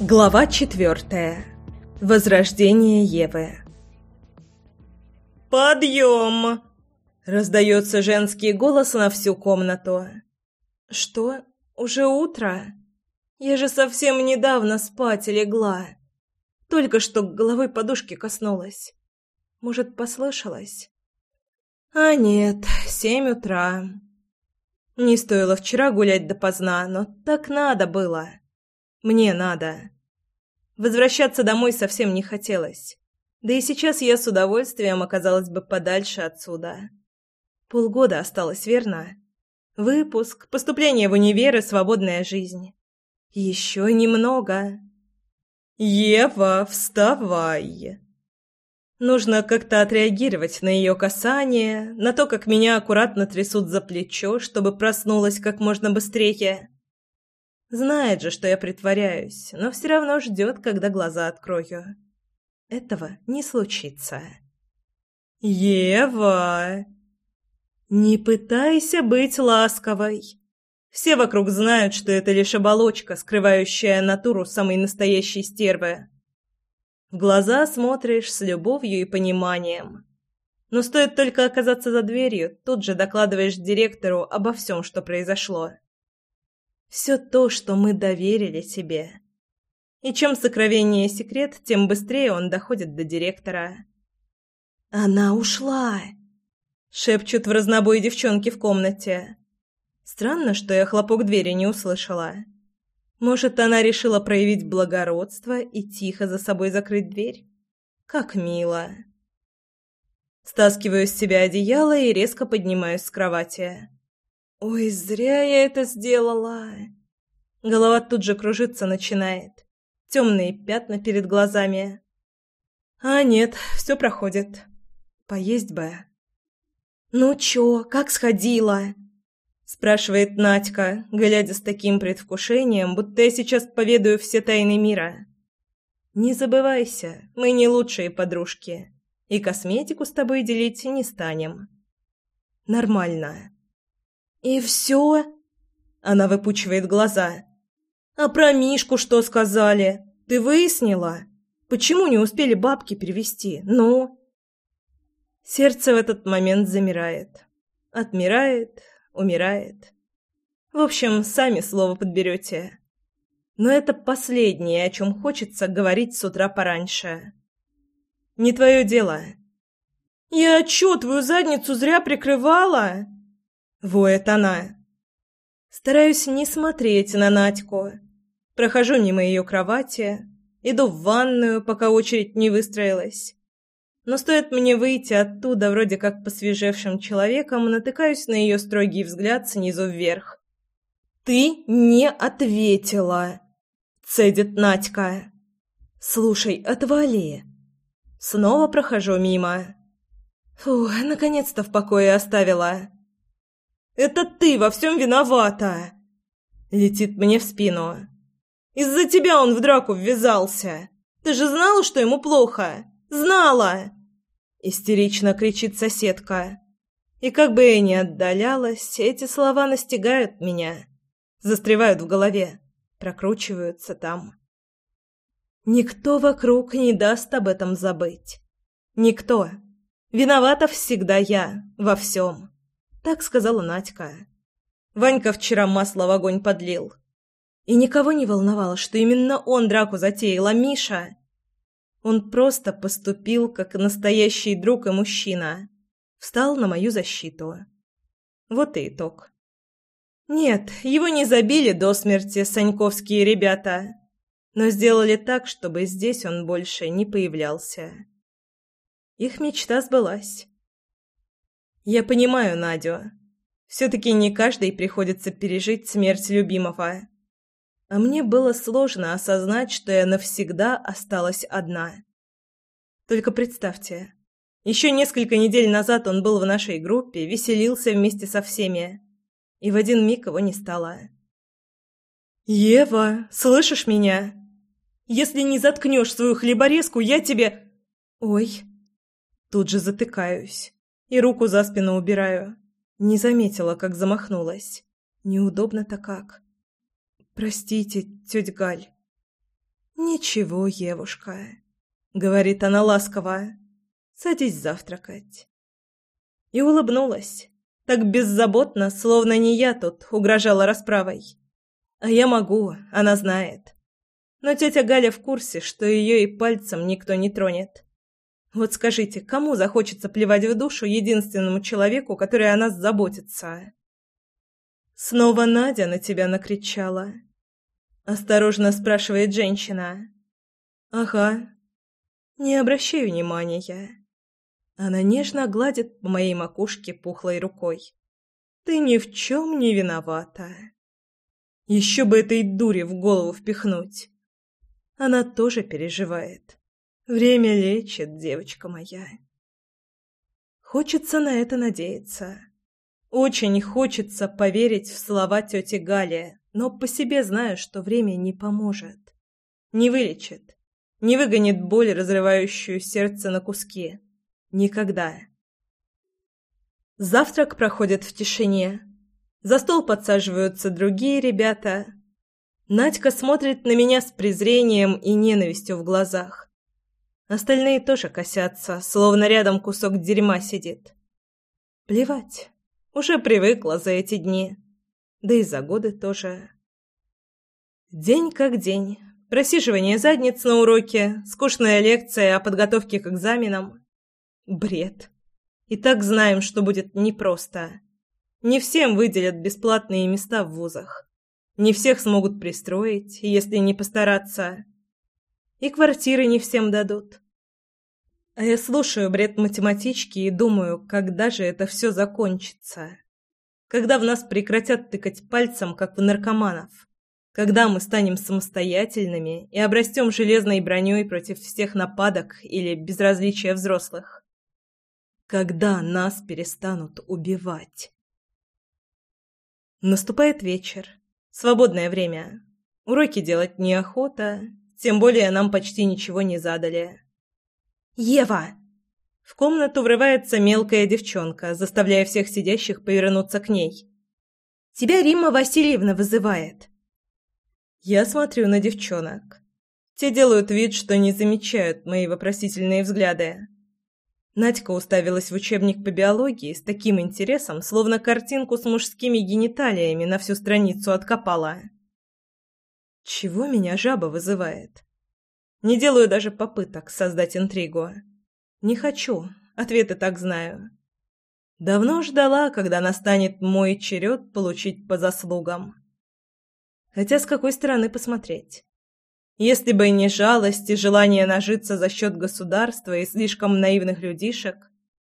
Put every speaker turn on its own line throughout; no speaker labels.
Глава четвертая. Возрождение Евы. «Подъем!» — раздается женский голос на всю комнату. «Что? Уже утро? Я же совсем недавно спать легла. Только что головой подушки коснулась. Может, послышалось?» «А нет, семь утра. Не стоило вчера гулять допоздна, но так надо было». Мне надо. Возвращаться домой совсем не хотелось. Да и сейчас я с удовольствием оказалась бы подальше отсюда. Полгода осталось, верно? Выпуск, поступление в универ и свободная жизнь. Еще немного. «Ева, вставай!» Нужно как-то отреагировать на ее касание, на то, как меня аккуратно трясут за плечо, чтобы проснулась как можно быстрее. Знает же, что я притворяюсь, но все равно ждет, когда глаза открою. Этого не случится. «Ева!» «Не пытайся быть ласковой!» Все вокруг знают, что это лишь оболочка, скрывающая натуру самой настоящей стервы. В глаза смотришь с любовью и пониманием. Но стоит только оказаться за дверью, тут же докладываешь директору обо всем, что произошло. Все то, что мы доверили тебе. И чем сокровеннее секрет, тем быстрее он доходит до директора. «Она ушла!» — шепчут в разнобой девчонки в комнате. Странно, что я хлопок двери не услышала. Может, она решила проявить благородство и тихо за собой закрыть дверь? Как мило. Стаскиваю с себя одеяло и резко поднимаюсь с кровати. Ой, зря я это сделала. Голова тут же кружиться начинает. Темные пятна перед глазами. А нет, все проходит. Поесть бы. Ну чё, как сходила? спрашивает Надька, глядя с таким предвкушением, будто я сейчас поведаю все тайны мира. Не забывайся, мы не лучшие подружки, и косметику с тобой делить не станем. Нормально. «И все?» Она выпучивает глаза. «А про Мишку что сказали? Ты выяснила? Почему не успели бабки перевести? Ну?» Сердце в этот момент замирает. Отмирает, умирает. В общем, сами слово подберете. Но это последнее, о чем хочется говорить с утра пораньше. Не твое дело. «Я чё, твою задницу зря прикрывала?» Воет она. Стараюсь не смотреть на Надьку. Прохожу мимо ее кровати, иду в ванную, пока очередь не выстроилась. Но стоит мне выйти оттуда вроде как посвежевшим человеком, натыкаюсь на ее строгий взгляд снизу вверх. «Ты не ответила!» — цедит Надька. «Слушай, отвали!» Снова прохожу мимо. Фу, наконец-то в покое оставила. Это ты во всем виновата!» Летит мне в спину. «Из-за тебя он в драку ввязался! Ты же знала, что ему плохо? Знала!» Истерично кричит соседка. И как бы я ни отдалялась, эти слова настигают меня. Застревают в голове, прокручиваются там. Никто вокруг не даст об этом забыть. Никто. Виновата всегда я во всем. Так сказала Надька. Ванька вчера масло в огонь подлил. И никого не волновало, что именно он драку затеял, а Миша... Он просто поступил как настоящий друг и мужчина. Встал на мою защиту. Вот и итог. Нет, его не забили до смерти саньковские ребята, но сделали так, чтобы здесь он больше не появлялся. Их мечта сбылась. Я понимаю Надю. Все-таки не каждой приходится пережить смерть любимого. А мне было сложно осознать, что я навсегда осталась одна. Только представьте, еще несколько недель назад он был в нашей группе, веселился вместе со всеми, и в один миг его не стало. «Ева, слышишь меня? Если не заткнешь свою хлеборезку, я тебе...» «Ой...» Тут же затыкаюсь и руку за спину убираю. Не заметила, как замахнулась. Неудобно-то как. Простите, тетя Галь. «Ничего, Евушка», — говорит она ласково, — «садись завтракать». И улыбнулась, так беззаботно, словно не я тут угрожала расправой. А я могу, она знает. Но тетя Галя в курсе, что ее и пальцем никто не тронет. Вот скажите, кому захочется плевать в душу единственному человеку, который о нас заботится? Снова Надя на тебя накричала. Осторожно спрашивает женщина. Ага. Не обращай внимания. Она нежно гладит по моей макушке пухлой рукой. Ты ни в чем не виновата. Еще бы этой дуре в голову впихнуть. Она тоже переживает. Время лечит, девочка моя. Хочется на это надеяться. Очень хочется поверить в слова тети Гали, но по себе знаю, что время не поможет. Не вылечит. Не выгонит боль, разрывающую сердце на куски. Никогда. Завтрак проходит в тишине. За стол подсаживаются другие ребята. Надька смотрит на меня с презрением и ненавистью в глазах. Остальные тоже косятся, словно рядом кусок дерьма сидит. Плевать. Уже привыкла за эти дни. Да и за годы тоже. День как день. Просиживание задниц на уроке, скучная лекция о подготовке к экзаменам. Бред. И так знаем, что будет непросто. Не всем выделят бесплатные места в вузах. Не всех смогут пристроить, если не постараться. И квартиры не всем дадут. А я слушаю бред математички и думаю, когда же это все закончится. Когда в нас прекратят тыкать пальцем, как в наркоманов. Когда мы станем самостоятельными и обрастем железной броней против всех нападок или безразличия взрослых. Когда нас перестанут убивать. Наступает вечер. Свободное время. Уроки делать неохота, тем более нам почти ничего не задали. «Ева!» В комнату врывается мелкая девчонка, заставляя всех сидящих повернуться к ней. «Тебя Римма Васильевна вызывает!» Я смотрю на девчонок. Те делают вид, что не замечают мои вопросительные взгляды. Надька уставилась в учебник по биологии с таким интересом, словно картинку с мужскими гениталиями на всю страницу откопала. Чего меня жаба вызывает? Не делаю даже попыток создать интригу. Не хочу, ответы так знаю. Давно ждала, когда настанет мой черед получить по заслугам. Хотя с какой стороны посмотреть? Если бы не жалость и желание нажиться за счет государства и слишком наивных людишек,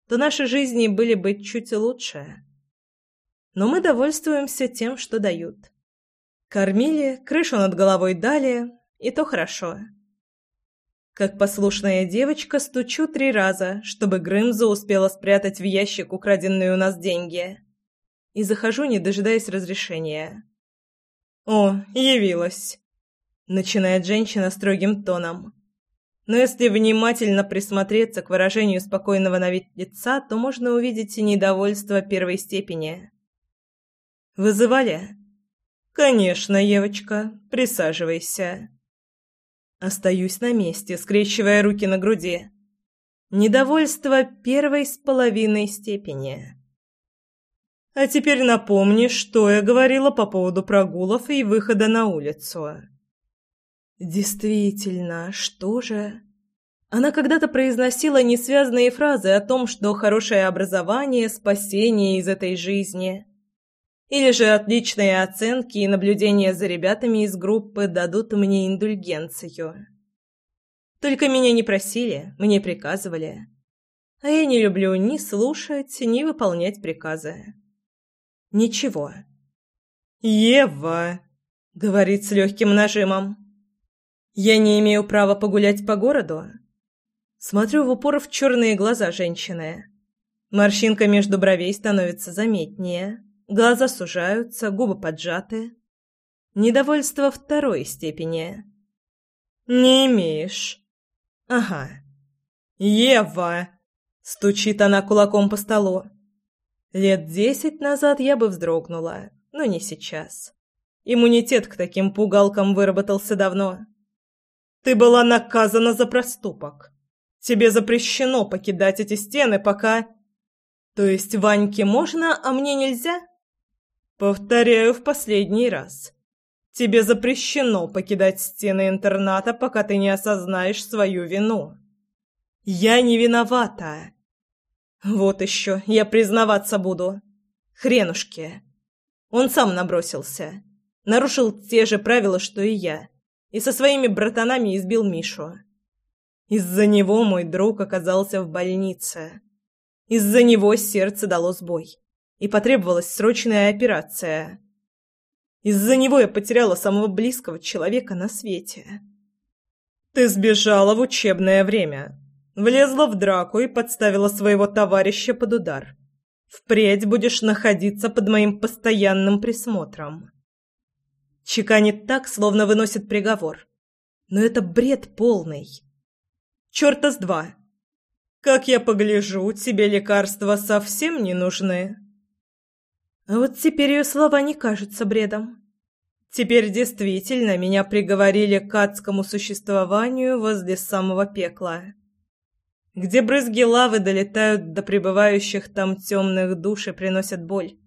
то наши жизни были бы чуть лучше. Но мы довольствуемся тем, что дают. Кормили, крышу над головой дали, и то хорошо. Как послушная девочка стучу три раза, чтобы Грымза успела спрятать в ящик украденные у нас деньги. И захожу, не дожидаясь разрешения. «О, явилась!» начинает женщина строгим тоном. Но если внимательно присмотреться к выражению спокойного на вид лица, то можно увидеть недовольство первой степени. «Вызывали?» «Конечно, Евочка. Присаживайся». Остаюсь на месте, скрещивая руки на груди. Недовольство первой с половиной степени. А теперь напомни, что я говорила по поводу прогулов и выхода на улицу. Действительно, что же? Она когда-то произносила несвязные фразы о том, что хорошее образование – спасение из этой жизни. Или же отличные оценки и наблюдения за ребятами из группы дадут мне индульгенцию. Только меня не просили, мне приказывали. А я не люблю ни слушать, ни выполнять приказы. Ничего. «Ева!» — говорит с легким нажимом. Я не имею права погулять по городу? Смотрю в упор в черные глаза женщины. Морщинка между бровей становится заметнее. Глаза сужаются, губы поджаты. Недовольство второй степени. «Не имеешь». «Ага». «Ева!» — стучит она кулаком по столу. Лет десять назад я бы вздрогнула, но не сейчас. Иммунитет к таким пугалкам выработался давно. Ты была наказана за проступок. Тебе запрещено покидать эти стены, пока... То есть Ваньке можно, а мне нельзя? Повторяю в последний раз. Тебе запрещено покидать стены интерната, пока ты не осознаешь свою вину. Я не виновата. Вот еще, я признаваться буду. Хренушки. Он сам набросился. Нарушил те же правила, что и я. И со своими братанами избил Мишу. Из-за него мой друг оказался в больнице. Из-за него сердце дало сбой. И потребовалась срочная операция. Из-за него я потеряла самого близкого человека на свете. Ты сбежала в учебное время. Влезла в драку и подставила своего товарища под удар. Впредь будешь находиться под моим постоянным присмотром. Чеканит так, словно выносит приговор. Но это бред полный. Чёрта с два. Как я погляжу, тебе лекарства совсем не нужны. А вот теперь ее слова не кажутся бредом. Теперь действительно меня приговорили к адскому существованию возле самого пекла где брызги лавы долетают до пребывающих там темных душ и приносят боль.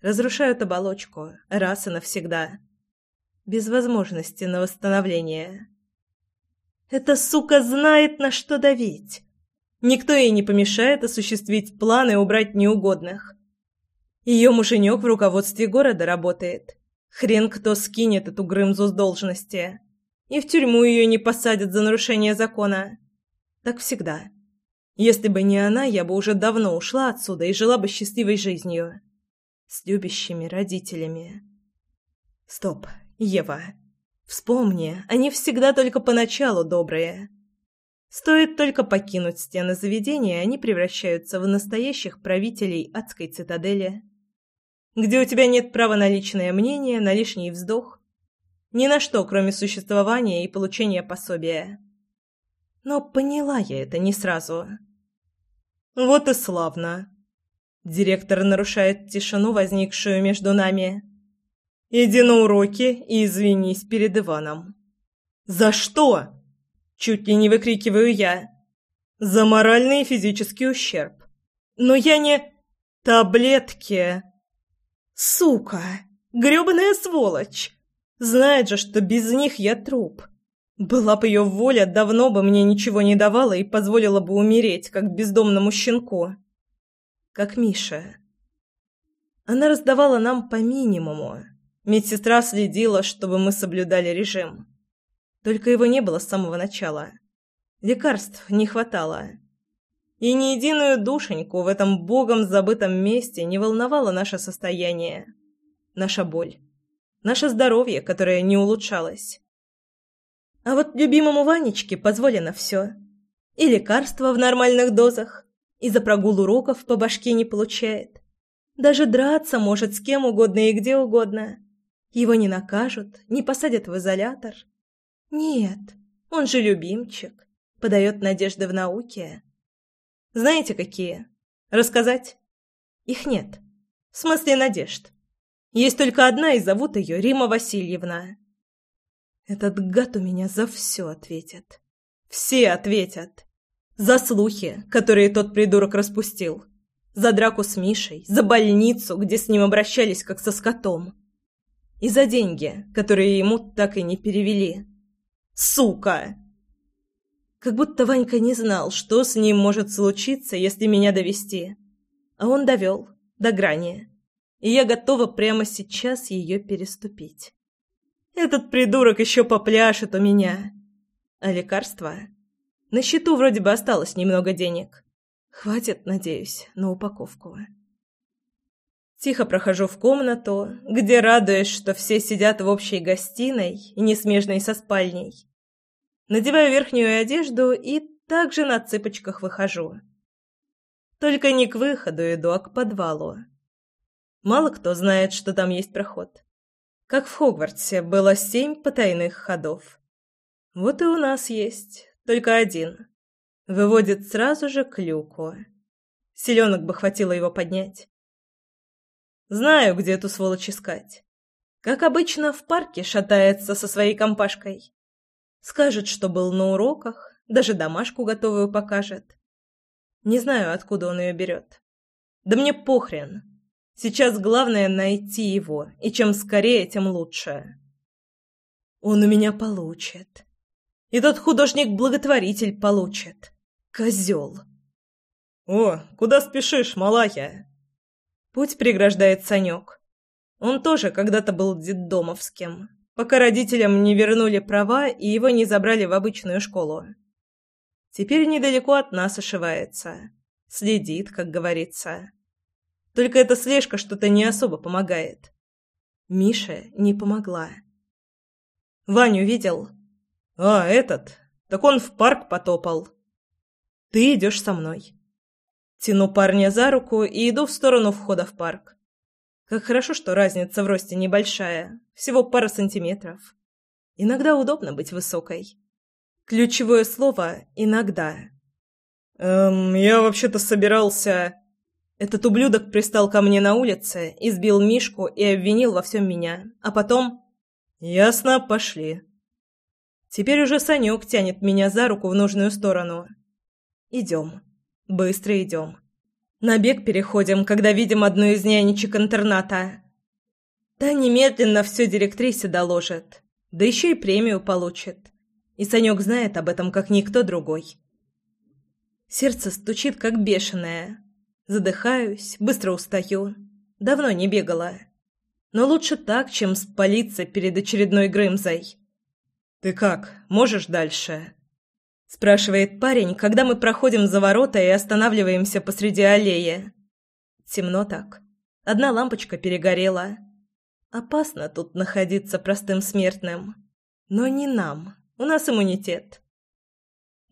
Разрушают оболочку раз и навсегда. Без возможности на восстановление. Эта сука знает, на что давить. Никто ей не помешает осуществить планы убрать неугодных. Ее муженек в руководстве города работает. Хрен кто скинет эту Грымзу с должности. И в тюрьму ее не посадят за нарушение закона. Так всегда. Если бы не она, я бы уже давно ушла отсюда и жила бы счастливой жизнью. С любящими родителями. Стоп, Ева. Вспомни, они всегда только поначалу добрые. Стоит только покинуть стены заведения, они превращаются в настоящих правителей адской цитадели, где у тебя нет права на личное мнение, на лишний вздох, ни на что, кроме существования и получения пособия. Но поняла я это не сразу. Вот и славно. Директор нарушает тишину, возникшую между нами. Иди на уроки и извинись перед Иваном. За что? Чуть ли не выкрикиваю я. За моральный и физический ущерб. Но я не... Таблетки. Сука! грёбаная сволочь! Знает же, что без них я труп. Была бы ее воля, давно бы мне ничего не давала и позволила бы умереть, как бездомному щенку. Как Миша. Она раздавала нам по минимуму. Медсестра следила, чтобы мы соблюдали режим. Только его не было с самого начала. Лекарств не хватало. И ни единую душеньку в этом богом забытом месте не волновало наше состояние, наша боль, наше здоровье, которое не улучшалось. А вот любимому Ванечке позволено все. И лекарства в нормальных дозах, и за прогул уроков по башке не получает. Даже драться может с кем угодно и где угодно. Его не накажут, не посадят в изолятор. Нет, он же любимчик, подает надежды в науке. Знаете, какие? Рассказать? Их нет. В смысле надежд. Есть только одна, и зовут ее Рима Васильевна. Этот гад у меня за все ответит. Все ответят. За слухи, которые тот придурок распустил. За драку с Мишей, за больницу, где с ним обращались как со скотом. И за деньги, которые ему так и не перевели. Сука! Как будто Ванька не знал, что с ним может случиться, если меня довести. А он довел, до грани. И я готова прямо сейчас ее переступить. Этот придурок еще попляшет у меня. А лекарства? На счету вроде бы осталось немного денег. Хватит, надеюсь, на упаковку. Тихо прохожу в комнату, где радуюсь, что все сидят в общей гостиной не смежной со спальней. Надеваю верхнюю одежду и также на цыпочках выхожу. Только не к выходу иду, а к подвалу. Мало кто знает, что там есть проход. Как в Хогвартсе было семь потайных ходов. Вот и у нас есть, только один. Выводит сразу же к люку. Селенок бы хватило его поднять. Знаю, где эту сволочь искать. Как обычно, в парке шатается со своей компашкой. Скажет, что был на уроках, даже домашку готовую покажет. Не знаю, откуда он ее берет. Да мне похрен. Сейчас главное найти его, и чем скорее, тем лучше. Он у меня получит. И тот художник-благотворитель получит. Козел. «О, куда спешишь, малая?» Путь преграждает Санек. Он тоже когда-то был детдомовским, пока родителям не вернули права и его не забрали в обычную школу. Теперь недалеко от нас ошивается. Следит, как говорится. Только эта слежка что-то не особо помогает. Миша не помогла. «Ваню видел?» «А, этот? Так он в парк потопал». «Ты идешь со мной». Тяну парня за руку и иду в сторону входа в парк. Как хорошо, что разница в росте небольшая, всего пара сантиметров. Иногда удобно быть высокой. Ключевое слово «иногда». «Эм, я вообще-то собирался...» Этот ублюдок пристал ко мне на улице, избил Мишку и обвинил во всем меня. А потом... «Ясно, пошли». Теперь уже Санек тянет меня за руку в нужную сторону. «Идем». Быстро идем. На бег переходим, когда видим одну из нянечек интерната. Та немедленно все директрисе доложит, да еще и премию получит. И Санек знает об этом, как никто другой. Сердце стучит, как бешеное. Задыхаюсь, быстро устаю. Давно не бегала. Но лучше так, чем спалиться перед очередной Грымзой. «Ты как? Можешь дальше?» спрашивает парень, когда мы проходим за ворота и останавливаемся посреди аллеи. Темно так. Одна лампочка перегорела. Опасно тут находиться простым смертным. Но не нам. У нас иммунитет.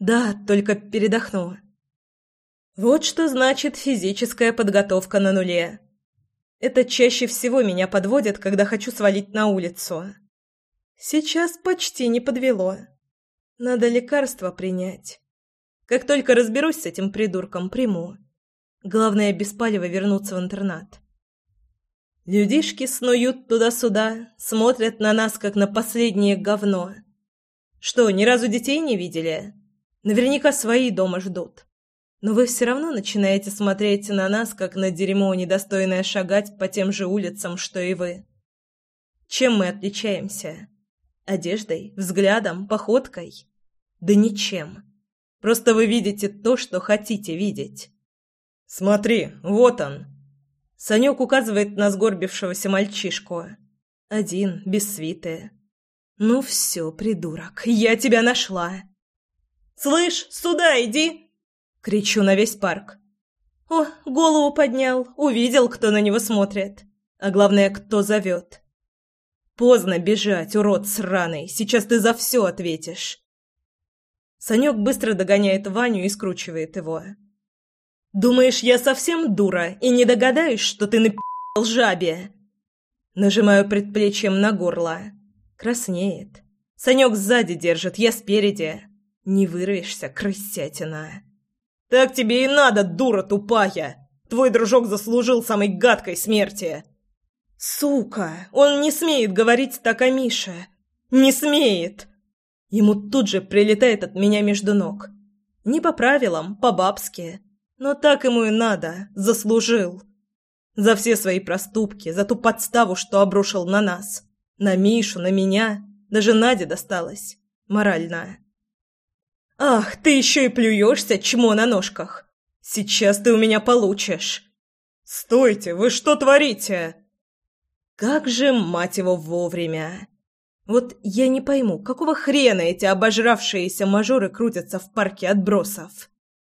Да, только передохну. Вот что значит физическая подготовка на нуле. Это чаще всего меня подводит, когда хочу свалить на улицу. Сейчас почти не подвело. Надо лекарство принять. Как только разберусь с этим придурком, приму. Главное, без палева вернуться в интернат. Людишки снуют туда-сюда, смотрят на нас, как на последнее говно. Что, ни разу детей не видели? Наверняка свои дома ждут. Но вы все равно начинаете смотреть на нас, как на дерьмо, недостойное шагать по тем же улицам, что и вы. Чем мы отличаемся? Одеждой, взглядом, походкой? Да ничем. Просто вы видите то, что хотите видеть. Смотри, вот он. Санек указывает на сгорбившегося мальчишку. Один, без свиты. Ну все, придурок, я тебя нашла. Слышь, сюда иди! Кричу на весь парк. О, голову поднял, увидел, кто на него смотрит. А главное, кто зовет. Поздно бежать, урод сраный, сейчас ты за все ответишь. Санек быстро догоняет Ваню и скручивает его. «Думаешь, я совсем дура и не догадаюсь, что ты напи***л жабе?» Нажимаю предплечьем на горло. Краснеет. Санек сзади держит, я спереди. Не вырвешься, крысятина. «Так тебе и надо, дура тупая! Твой дружок заслужил самой гадкой смерти!» «Сука! Он не смеет говорить так о Мише! Не смеет!» Ему тут же прилетает от меня между ног. Не по правилам, по-бабски. Но так ему и надо. Заслужил. За все свои проступки, за ту подставу, что обрушил на нас. На Мишу, на меня. Даже Наде досталось. Морально. «Ах, ты еще и плюешься, чмо на ножках! Сейчас ты у меня получишь!» «Стойте, вы что творите?» «Как же, мать его, вовремя!» Вот я не пойму, какого хрена эти обожравшиеся мажоры крутятся в парке отбросов?